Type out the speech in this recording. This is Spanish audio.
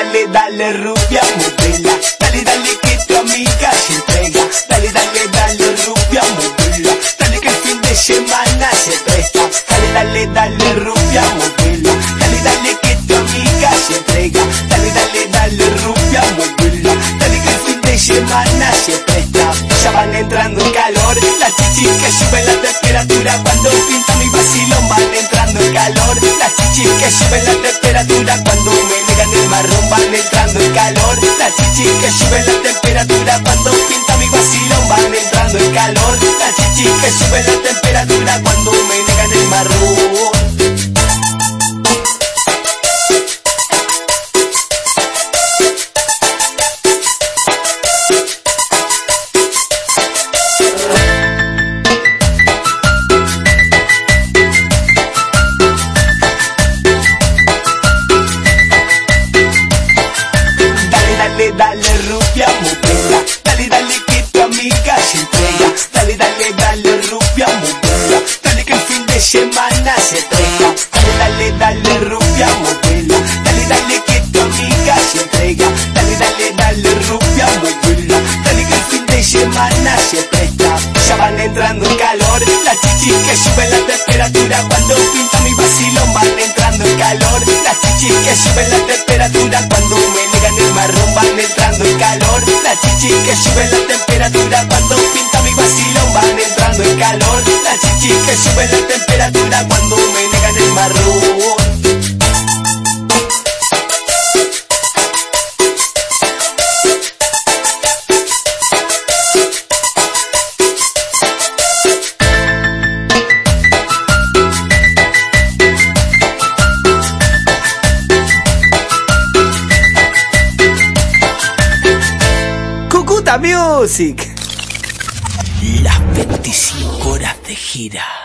Dale, dale, rubia, modela. Dale, dale, que tu amiga se entrega. Dale, dale, dale, rubia, modela. Dale, que el fin de semana se presta. Dale, dale, dale, rubia, modela. Dale, dale, que tu amiga se entrega. Dale, dale, dale, rubia, modela. Dale, que el fin de semana se presta. Ya van entrando en calor. Las chichis que suben la temperatura cuando pinta mi vacilón van entrando en calor. Las chichis que suben la temperatura cuando van entrando en calor. Las chichis que suben la temperatura cuando pinta mi vacilón van entrando en calor. Las chichis que suben la temperatura cuando me negan Dale, dale, rubia, modela. Dale, dale, que tu amiga se entrega. Dale, dale, dale, rubia, modela. Dale, que el fin de semana se entrega. Dale, dale, dale, rubia, modela. Dale, dale, que tu amiga se entrega. Dale, dale, dale, rubia, modela. Dale, que el fin de semana se presta. Ya van entrando en calor. Las chichis que suben la temperatura cuando pinta mi vacilón van entrando en calor. Las chichis que suben la temperatura cuando me negan el marrón que suben la temperatura cuando pinta mi vacilón van entrando en calor. Las chichis que suben la temperatura cuando me negan el marrón. Music. Las 25 horas de gira.